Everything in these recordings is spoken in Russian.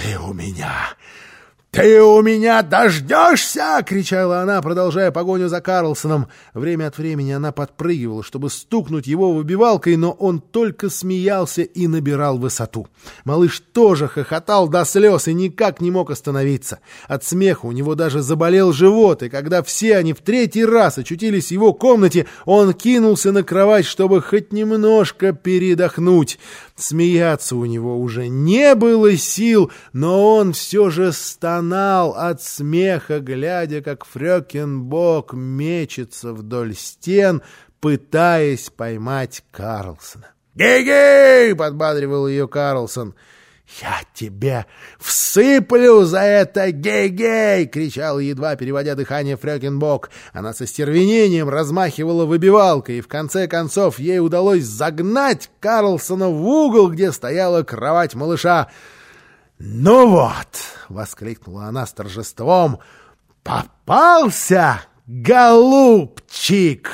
«Ты у меня «Ты у меня дождешься!» — кричала она, продолжая погоню за Карлсоном. Время от времени она подпрыгивала, чтобы стукнуть его выбивалкой, но он только смеялся и набирал высоту. Малыш тоже хохотал до слез и никак не мог остановиться. От смеха у него даже заболел живот, и когда все они в третий раз очутились в его комнате, он кинулся на кровать, чтобы хоть немножко передохнуть. Смеяться у него уже не было сил, но он все же стонал от смеха, глядя, как Фрёкинбок мечется вдоль стен, пытаясь поймать Карлсона. «Гей-гей!» — подбадривал ее Карлсон — «Я тебе всыплю за это гей-гей!» — кричал, едва переводя дыхание Фрёкинбок. Она со стервенением размахивала выбивалкой, и в конце концов ей удалось загнать Карлсона в угол, где стояла кровать малыша. «Ну вот!» — воскликнула она с торжеством. «Попался, голубчик!»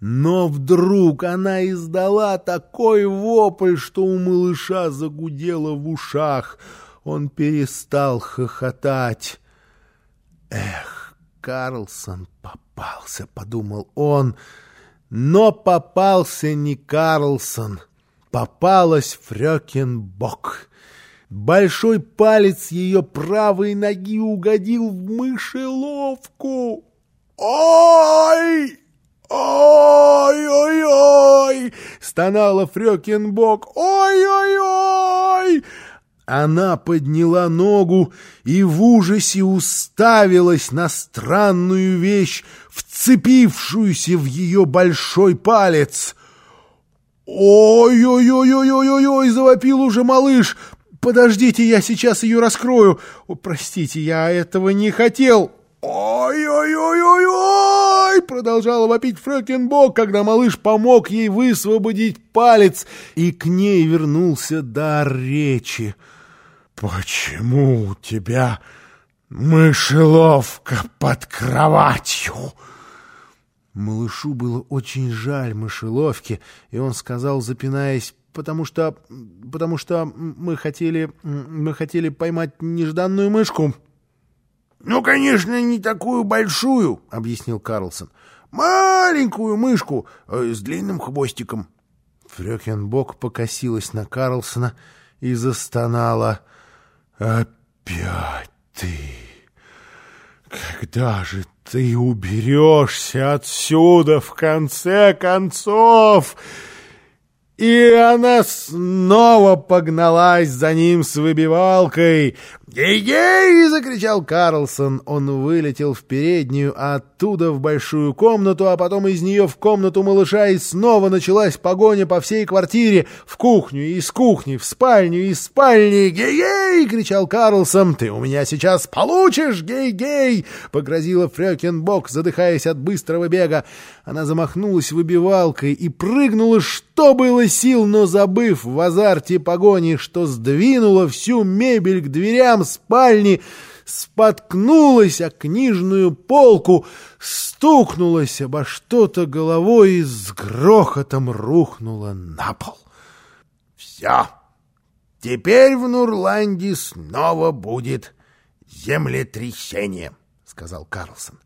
Но вдруг она издала такой вопль, что у малыша загудело в ушах. Он перестал хохотать. «Эх, Карлсон попался», — подумал он. Но попался не Карлсон, попалась Фрёкинбок. Большой палец ее правой ноги угодил в мышеловку. «Ой!» «Ой-ой-ой!» — стонала Фрёкинбок. «Ой-ой-ой!» Она подняла ногу и в ужасе уставилась на странную вещь, вцепившуюся в ее большой палец. «Ой-ой-ой-ой-ой-ой!» — завопил уже малыш. «Подождите, я сейчас ее раскрою. О, простите, я этого не хотел». «Ой-ой-ой-ой-ой!» продолжала вопить Фрёкинбок, когда малыш помог ей высвободить палец, и к ней вернулся дар речи. «Почему у тебя мышеловка под кроватью?» Малышу было очень жаль мышеловки, и он сказал, запинаясь, потому что... потому что мы хотели... мы хотели поймать нежданную мышку». «Ну, конечно, не такую большую», — объяснил Карлсон. «Маленькую мышку э, с длинным хвостиком». Фрёкинбок покосилась на Карлсона и застонала. «Опять ты! Когда же ты уберешься отсюда, в конце концов?» И она снова погналась за ним с выбивалкой. «Гей-гей!» — закричал Карлсон. Он вылетел в переднюю, а оттуда в большую комнату, а потом из нее в комнату малыша, и снова началась погоня по всей квартире. В кухню, из кухни, в спальню, из спальни. «Гей-гей!» — кричал Карлсон. «Ты у меня сейчас получишь, гей-гей!» — погрозила Фрёкинбок, задыхаясь от быстрого бега. Она замахнулась выбивалкой и прыгнула, что было сил, но забыв в азарте погони, что сдвинула всю мебель к дверям спальни, споткнулась о книжную полку, стукнулась обо что-то головой и с грохотом рухнула на пол. «Все, теперь в Нурланде снова будет землетрясение», — сказал Карлсон.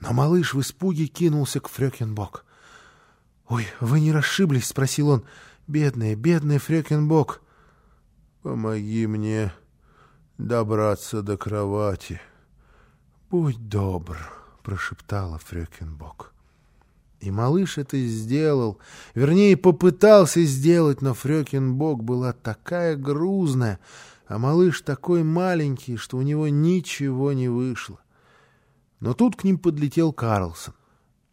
Но малыш в испуге кинулся к Фрёкинбок. «Ой, вы не расшиблись?» — спросил он. «Бедная, бедная Фрёкинбок!» «Помоги мне добраться до кровати». «Будь добр», — прошептала Фрёкинбок. И малыш это сделал, вернее, попытался сделать, но Фрёкинбок была такая грузная, а малыш такой маленький, что у него ничего не вышло. Но тут к ним подлетел Карлсон.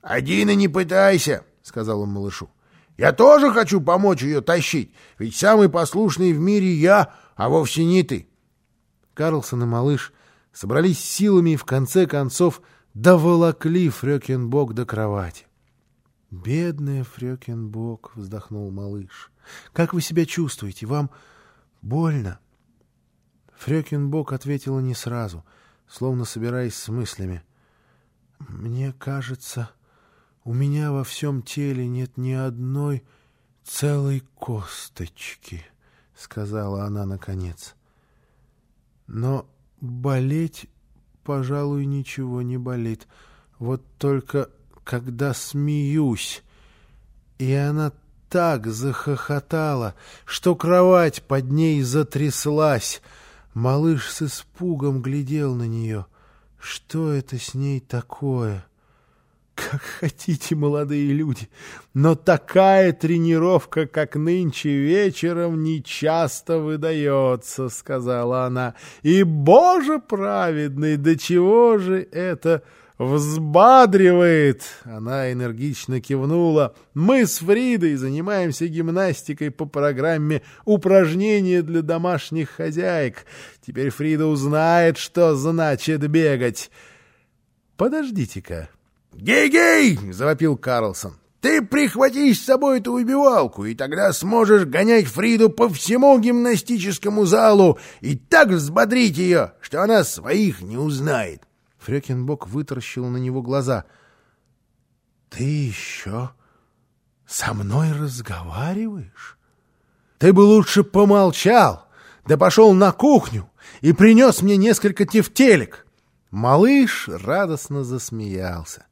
«Один и не пытайся!» — сказал он малышу. «Я тоже хочу помочь ее тащить, ведь самый послушный в мире я, а вовсе не ты». Карлсон и малыш собрались силами и в конце концов доволокли Фрёкинбок до кровати. «Бедная Фрёкинбок!» — вздохнул малыш. «Как вы себя чувствуете? Вам больно?» Фрёкинбок ответила не сразу, словно собираясь с мыслями. «Мне кажется...» У меня во всем теле нет ни одной целой косточки, — сказала она наконец. Но болеть, пожалуй, ничего не болит. Вот только когда смеюсь, и она так захохотала, что кровать под ней затряслась. Малыш с испугом глядел на нее. Что это с ней такое? Как хотите, молодые люди, но такая тренировка, как нынче вечером, не часто выдается, — сказала она. И, Боже праведный, до чего же это взбадривает!» Она энергично кивнула. «Мы с Фридой занимаемся гимнастикой по программе «Упражнения для домашних хозяек». Теперь Фрида узнает, что значит бегать. Подождите-ка». «Гей-гей!» — завопил Карлсон. «Ты прихвати с собой эту выбивалку, и тогда сможешь гонять Фриду по всему гимнастическому залу и так взбодрить ее, что она своих не узнает». Фрёкинбок вытаращил на него глаза. «Ты еще со мной разговариваешь? Ты бы лучше помолчал, да пошел на кухню и принес мне несколько тефтелек!» Малыш радостно засмеялся.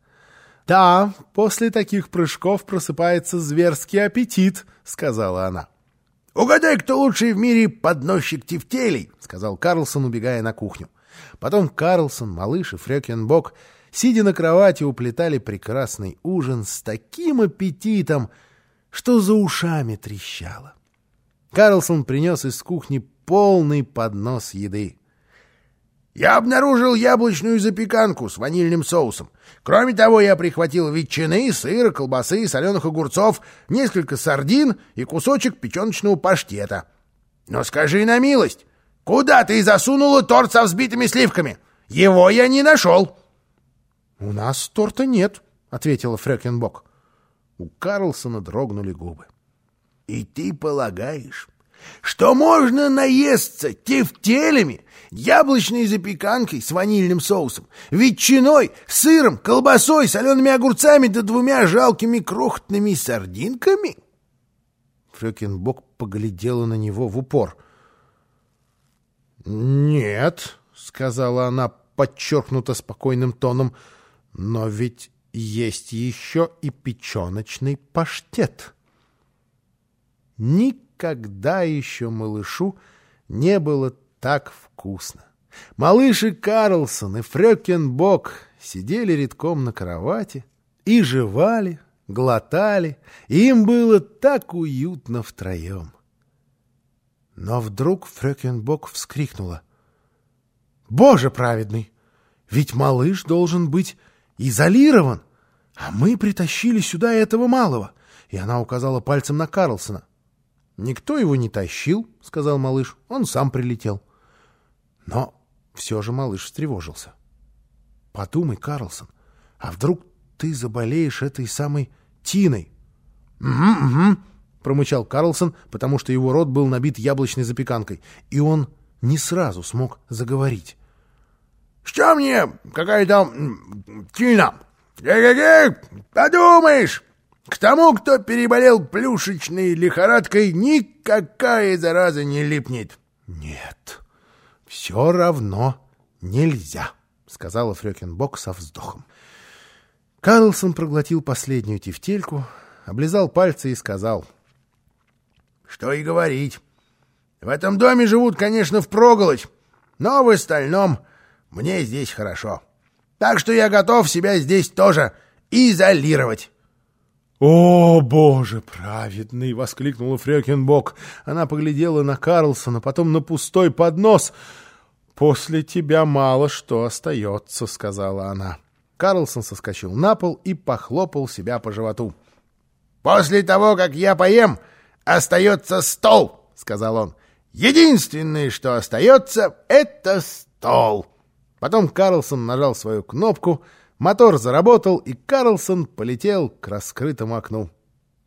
«Да, после таких прыжков просыпается зверский аппетит», — сказала она. «Угадай, кто лучший в мире подносчик тефтелей», — сказал Карлсон, убегая на кухню. Потом Карлсон, малыш и Фрёкинбок, сидя на кровати, уплетали прекрасный ужин с таким аппетитом, что за ушами трещало. Карлсон принес из кухни полный поднос еды. «Я обнаружил яблочную запеканку с ванильным соусом. Кроме того, я прихватил ветчины, сыра, колбасы, соленых огурцов, несколько сардин и кусочек печеночного паштета. Но скажи на милость, Куда ты засунула торт со взбитыми сливками? Его я не нашел. — У нас торта нет, — ответила Фрекенбок. У Карлсона дрогнули губы. — И ты полагаешь, что можно наесться тефтелями, яблочной запеканкой с ванильным соусом, ветчиной, сыром, колбасой, солеными огурцами да двумя жалкими крохотными сардинками? Фрекенбок поглядела на него в упор — «Нет», — сказала она подчеркнуто спокойным тоном, — «но ведь есть еще и печеночный паштет». Никогда еще малышу не было так вкусно. Малыш и Карлсон и Фрёкенбок сидели редком на кровати и жевали, глотали, и им было так уютно втроем. Но вдруг Фрёкинбок вскрикнула. «Боже праведный! Ведь малыш должен быть изолирован, а мы притащили сюда этого малого!» И она указала пальцем на Карлсона. «Никто его не тащил», — сказал малыш, — «он сам прилетел». Но все же малыш встревожился. «Подумай, Карлсон, а вдруг ты заболеешь этой самой Тиной?» «Угу, угу», — промычал Карлсон, потому что его рот был набит яблочной запеканкой, и он не сразу смог заговорить. — Что мне какая там тина? Подумаешь! К тому, кто переболел плюшечной лихорадкой, никакая зараза не липнет. — Нет, все равно нельзя, — сказала Фрёкинбок со вздохом. Карлсон проглотил последнюю тефтельку, облизал пальцы и сказал — что и говорить. В этом доме живут, конечно, впроголодь, но в остальном мне здесь хорошо. Так что я готов себя здесь тоже изолировать. «О, боже праведный!» — воскликнула Фрёкинбок. Она поглядела на Карлсона, потом на пустой поднос. «После тебя мало что остается», — сказала она. Карлсон соскочил на пол и похлопал себя по животу. «После того, как я поем, остается стол, — сказал он. Единственное, что остается, — это стол. Потом Карлсон нажал свою кнопку, мотор заработал, и Карлсон полетел к раскрытому окну.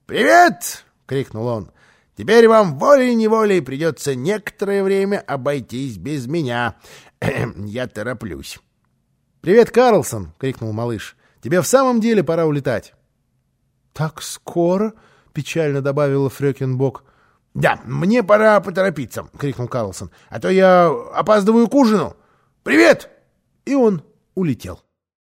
«Привет!» — крикнул он. «Теперь вам волей-неволей придется некоторое время обойтись без меня. Я тороплюсь». «Привет, Карлсон!» — крикнул малыш. «Тебе в самом деле пора улетать». «Так скоро?» печально добавила Фрёкинбок. «Да, мне пора поторопиться!» — крикнул Карлсон. «А то я опаздываю к ужину! Привет!» И он улетел.